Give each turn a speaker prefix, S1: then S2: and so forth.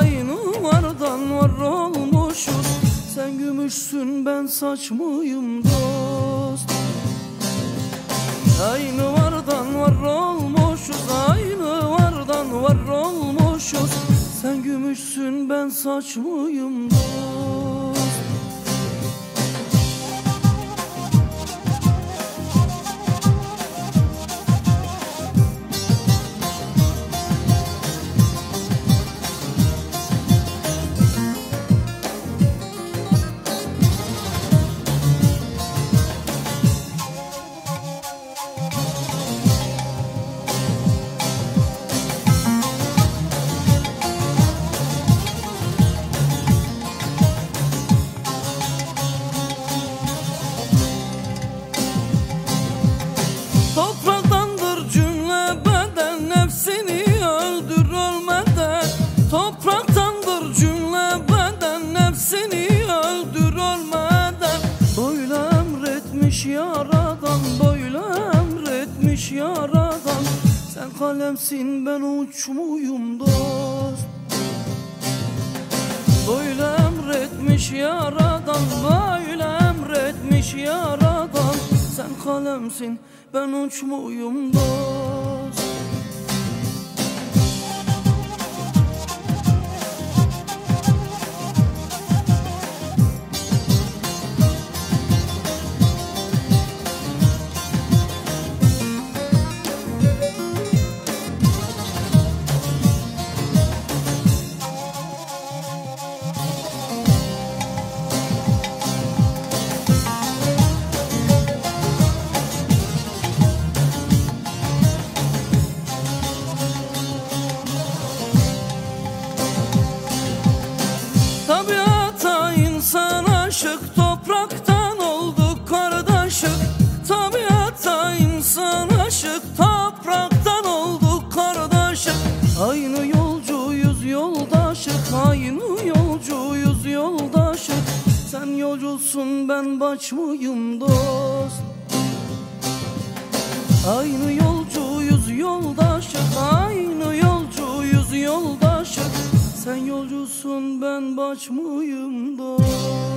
S1: Aynı vardan var olmuşuz. Sen gümüşsün ben saç mıyım dost? Aynı vardan var olmuşuz Aynı vardan var olmuşuz. Sen gümüşsün ben saç mıyım dost yaradan Sen kalemsin ben uç muyum dost. Böyle emretmiş yaradan Böyle emretmiş yaradan Sen kalemsin ben uç muyum dost Aynı yolcuyuz yoldaşık Sen yolcusun ben baş mıyım dost. Aynı yolcuyuz yoldaşık Aynı yolcuyuz yoldaşık Sen yolcusun ben baş mıyım dost